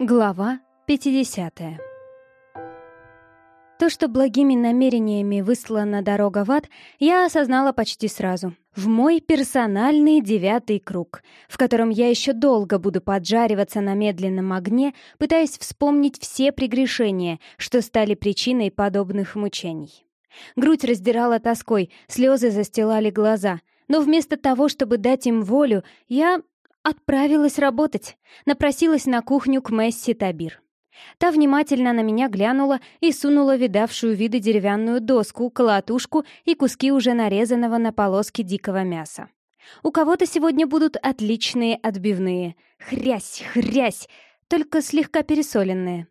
Глава 50 То, что благими намерениями выслана дорога в ад, я осознала почти сразу. В мой персональный девятый круг, в котором я еще долго буду поджариваться на медленном огне, пытаясь вспомнить все прегрешения, что стали причиной подобных мучений. Грудь раздирала тоской, слезы застилали глаза, но вместо того, чтобы дать им волю, я Отправилась работать. Напросилась на кухню к Месси Табир. Та внимательно на меня глянула и сунула видавшую виды деревянную доску, колотушку и куски уже нарезанного на полоски дикого мяса. У кого-то сегодня будут отличные отбивные. Хрясь, хрясь, только слегка пересоленные.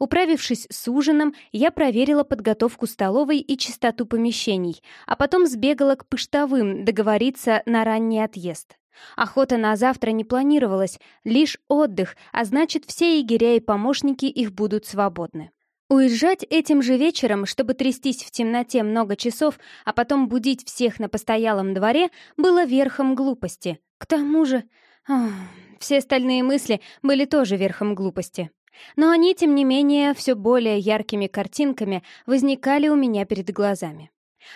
Управившись с ужином, я проверила подготовку столовой и чистоту помещений, а потом сбегала к пыштовым договориться на ранний отъезд. Охота на завтра не планировалась, лишь отдых, а значит, все егеря и помощники их будут свободны. Уезжать этим же вечером, чтобы трястись в темноте много часов, а потом будить всех на постоялом дворе, было верхом глупости. К тому же... Ох, все остальные мысли были тоже верхом глупости. Но они, тем не менее, все более яркими картинками возникали у меня перед глазами.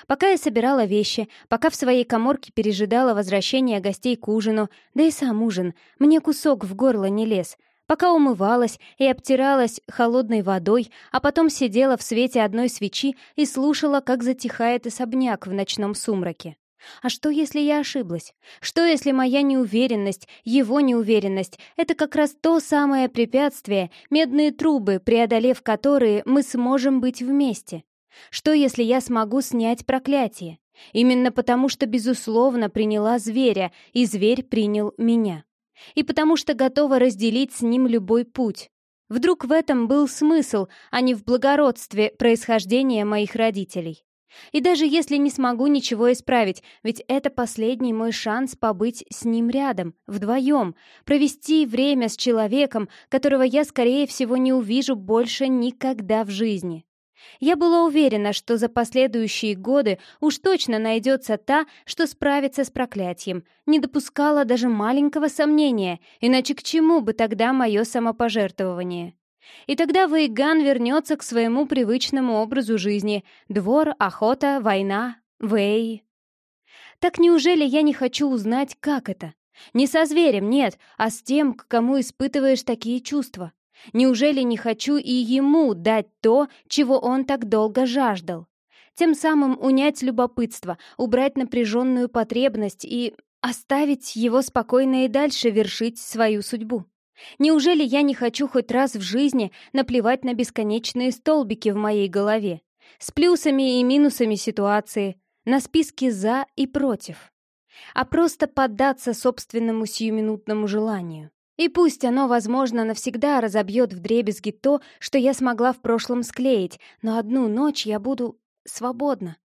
Пока я собирала вещи, пока в своей коморке пережидала возвращение гостей к ужину, да и сам ужин, мне кусок в горло не лез, пока умывалась и обтиралась холодной водой, а потом сидела в свете одной свечи и слушала, как затихает особняк в ночном сумраке. А что, если я ошиблась? Что, если моя неуверенность, его неуверенность — это как раз то самое препятствие, медные трубы, преодолев которые мы сможем быть вместе? Что, если я смогу снять проклятие? Именно потому, что, безусловно, приняла зверя, и зверь принял меня. И потому что готова разделить с ним любой путь. Вдруг в этом был смысл, а не в благородстве происхождения моих родителей. И даже если не смогу ничего исправить, ведь это последний мой шанс побыть с ним рядом, вдвоем, провести время с человеком, которого я, скорее всего, не увижу больше никогда в жизни. Я была уверена, что за последующие годы уж точно найдется та, что справится с проклятием, не допускала даже маленького сомнения, иначе к чему бы тогда мое самопожертвование? И тогда Вейган вернется к своему привычному образу жизни — двор, охота, война, Вей. Так неужели я не хочу узнать, как это? Не со зверем, нет, а с тем, к кому испытываешь такие чувства. Неужели не хочу и ему дать то, чего он так долго жаждал? Тем самым унять любопытство, убрать напряженную потребность и оставить его спокойно и дальше вершить свою судьбу. Неужели я не хочу хоть раз в жизни наплевать на бесконечные столбики в моей голове, с плюсами и минусами ситуации, на списке «за» и «против», а просто поддаться собственному сиюминутному желанию? И пусть оно, возможно, навсегда разобьет вдребезги то, что я смогла в прошлом склеить, но одну ночь я буду свободна.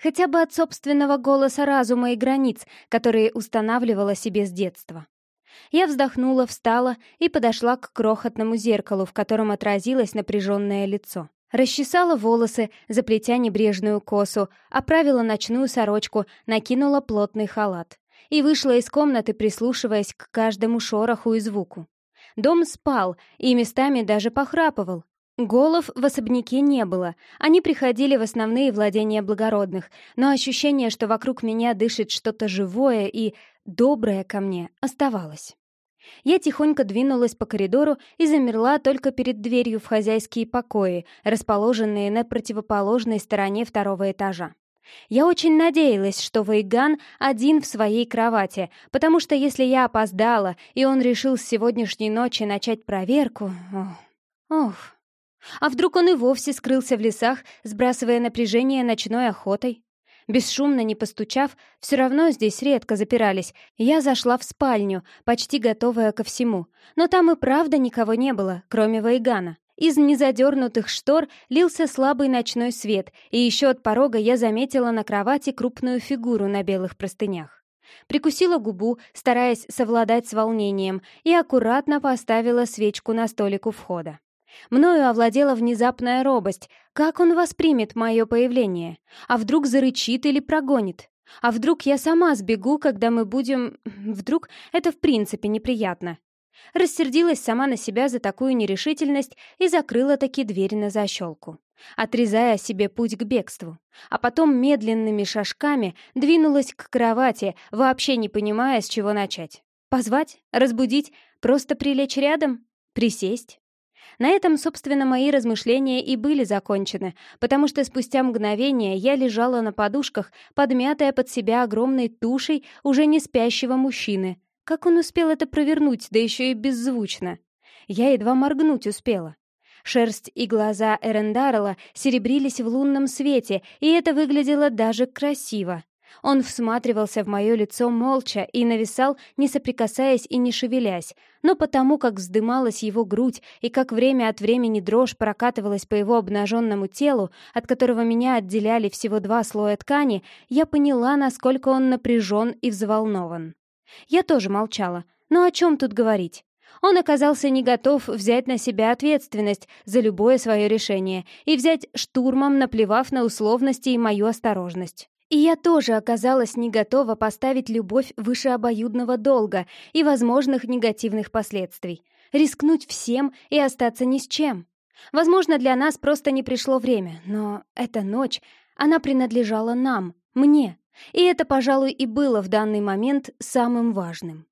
Хотя бы от собственного голоса разума и границ, которые устанавливала себе с детства. Я вздохнула, встала и подошла к крохотному зеркалу, в котором отразилось напряженное лицо. Расчесала волосы, заплетя небрежную косу, оправила ночную сорочку, накинула плотный халат и вышла из комнаты, прислушиваясь к каждому шороху и звуку. Дом спал и местами даже похрапывал. Голов в особняке не было, они приходили в основные владения благородных, но ощущение, что вокруг меня дышит что-то живое и доброе ко мне, оставалось. Я тихонько двинулась по коридору и замерла только перед дверью в хозяйские покои, расположенные на противоположной стороне второго этажа. Я очень надеялась, что Вейган один в своей кровати, потому что если я опоздала, и он решил с сегодняшней ночи начать проверку... Ох... А вдруг он и вовсе скрылся в лесах, сбрасывая напряжение ночной охотой? Бесшумно не постучав, все равно здесь редко запирались, я зашла в спальню, почти готовая ко всему. Но там и правда никого не было, кроме Вейгана. Из незадернутых штор лился слабый ночной свет, и еще от порога я заметила на кровати крупную фигуру на белых простынях. Прикусила губу, стараясь совладать с волнением, и аккуратно поставила свечку на столик у входа. Мною овладела внезапная робость. Как он воспримет мое появление? А вдруг зарычит или прогонит? А вдруг я сама сбегу, когда мы будем... Вдруг это в принципе неприятно? Рассердилась сама на себя за такую нерешительность и закрыла таки дверь на защелку, отрезая себе путь к бегству. А потом медленными шажками двинулась к кровати, вообще не понимая, с чего начать. Позвать? Разбудить? Просто прилечь рядом? Присесть? На этом, собственно, мои размышления и были закончены, потому что спустя мгновение я лежала на подушках, подмятая под себя огромной тушей уже не спящего мужчины. Как он успел это провернуть, да еще и беззвучно? Я едва моргнуть успела. Шерсть и глаза Эрендарла серебрились в лунном свете, и это выглядело даже красиво. Он всматривался в мое лицо молча и нависал, не соприкасаясь и не шевелясь, но потому как вздымалась его грудь и как время от времени дрожь прокатывалась по его обнаженному телу, от которого меня отделяли всего два слоя ткани, я поняла, насколько он напряжен и взволнован. Я тоже молчала, но о чем тут говорить? Он оказался не готов взять на себя ответственность за любое свое решение и взять штурмом, наплевав на условности и мою осторожность. И я тоже оказалась не готова поставить любовь выше обоюдного долга и возможных негативных последствий. Рискнуть всем и остаться ни с чем. Возможно, для нас просто не пришло время, но эта ночь, она принадлежала нам, мне. И это, пожалуй, и было в данный момент самым важным.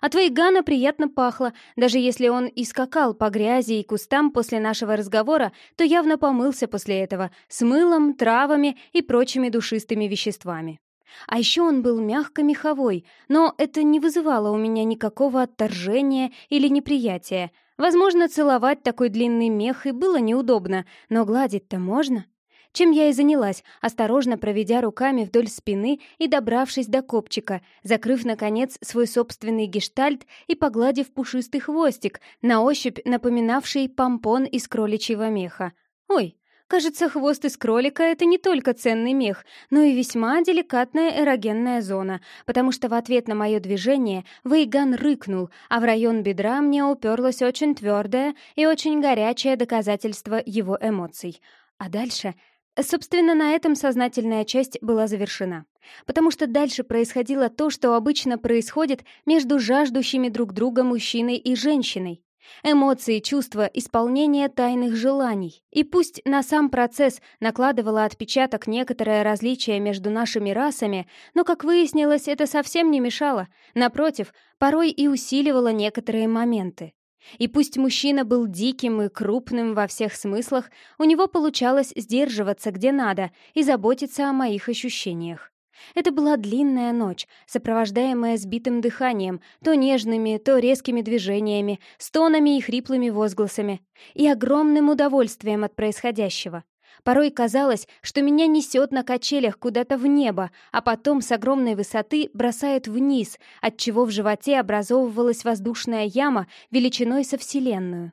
От Вейгана приятно пахло, даже если он и скакал по грязи и кустам после нашего разговора, то явно помылся после этого, с мылом, травами и прочими душистыми веществами. А еще он был мягко-меховой, но это не вызывало у меня никакого отторжения или неприятия. Возможно, целовать такой длинный мех и было неудобно, но гладить-то можно чем я и занялась, осторожно проведя руками вдоль спины и добравшись до копчика, закрыв, наконец, свой собственный гештальт и погладив пушистый хвостик, на ощупь напоминавший помпон из кроличьего меха. Ой, Кажется, хвост из кролика — это не только ценный мех, но и весьма деликатная эрогенная зона, потому что в ответ на мое движение Вейган рыкнул, а в район бедра мне уперлось очень твердое и очень горячее доказательство его эмоций. А дальше Собственно, на этом сознательная часть была завершена. Потому что дальше происходило то, что обычно происходит между жаждущими друг друга мужчиной и женщиной. Эмоции, чувства, исполнение тайных желаний. И пусть на сам процесс накладывало отпечаток некоторое различие между нашими расами, но, как выяснилось, это совсем не мешало. Напротив, порой и усиливало некоторые моменты. И пусть мужчина был диким и крупным во всех смыслах, у него получалось сдерживаться где надо и заботиться о моих ощущениях. Это была длинная ночь, сопровождаемая сбитым дыханием, то нежными, то резкими движениями, стонами и хриплыми возгласами, и огромным удовольствием от происходящего. Порой казалось, что меня несет на качелях куда-то в небо, а потом с огромной высоты бросает вниз, отчего в животе образовывалась воздушная яма величиной со Вселенную,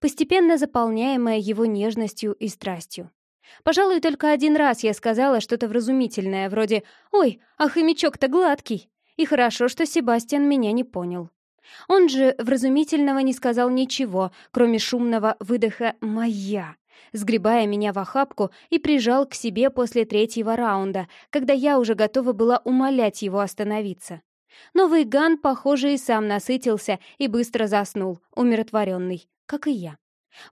постепенно заполняемая его нежностью и страстью. Пожалуй, только один раз я сказала что-то вразумительное, вроде «Ой, а хомячок-то гладкий!» И хорошо, что Себастьян меня не понял. Он же вразумительного не сказал ничего, кроме шумного выдоха «Моя!» Сгребая меня в охапку и прижал к себе после третьего раунда, когда я уже готова была умолять его остановиться. Новый Ган, похоже, и сам насытился и быстро заснул, умиротворенный, как и я.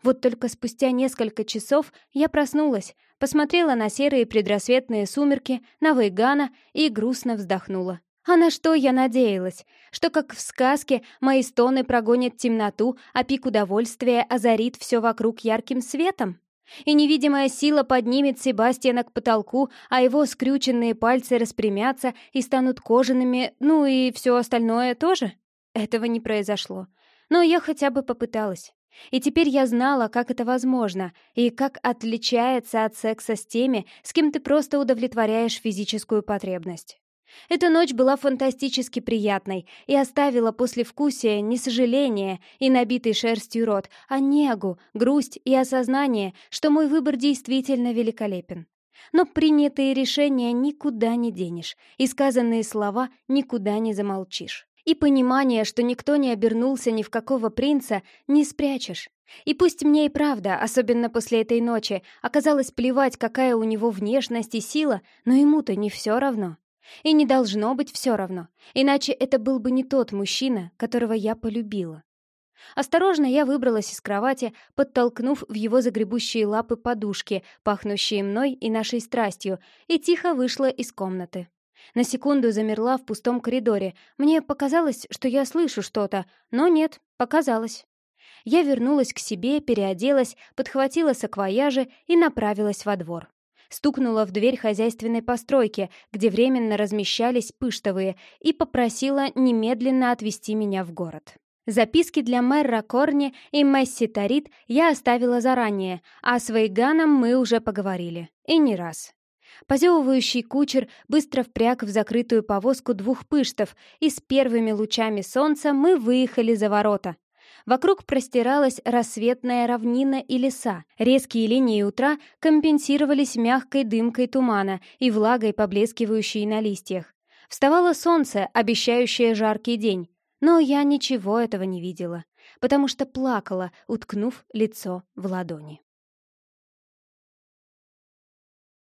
Вот только спустя несколько часов я проснулась, посмотрела на серые предрассветные сумерки, на Вейгана и грустно вздохнула. А на что я надеялась? Что, как в сказке, мои стоны прогонят темноту, а пик удовольствия озарит все вокруг ярким светом? И невидимая сила поднимет Себастьяна к потолку, а его скрюченные пальцы распрямятся и станут кожаными, ну и все остальное тоже? Этого не произошло. Но я хотя бы попыталась. И теперь я знала, как это возможно, и как отличается от секса с теми, с кем ты просто удовлетворяешь физическую потребность. Эта ночь была фантастически приятной и оставила послевкусие не сожаление и набитый шерстью рот, а негу, грусть и осознание, что мой выбор действительно великолепен. Но принятые решения никуда не денешь, и сказанные слова никуда не замолчишь. И понимание, что никто не обернулся ни в какого принца, не спрячешь. И пусть мне и правда, особенно после этой ночи, оказалось плевать, какая у него внешность и сила, но ему-то не все равно. И не должно быть все равно, иначе это был бы не тот мужчина, которого я полюбила. Осторожно я выбралась из кровати, подтолкнув в его загребущие лапы подушки, пахнущие мной и нашей страстью, и тихо вышла из комнаты. На секунду замерла в пустом коридоре. Мне показалось, что я слышу что-то, но нет, показалось. Я вернулась к себе, переоделась, подхватила саквояжи и направилась во двор. Стукнула в дверь хозяйственной постройки, где временно размещались пыштовые, и попросила немедленно отвезти меня в город. Записки для мэра Корни и Месси Тарит я оставила заранее, а с Вейганом мы уже поговорили. И не раз. Позевывающий кучер быстро впряг в закрытую повозку двух пыштов, и с первыми лучами солнца мы выехали за ворота. Вокруг простиралась рассветная равнина и леса. Резкие линии утра компенсировались мягкой дымкой тумана и влагой, поблескивающей на листьях. Вставало солнце, обещающее жаркий день. Но я ничего этого не видела, потому что плакала, уткнув лицо в ладони.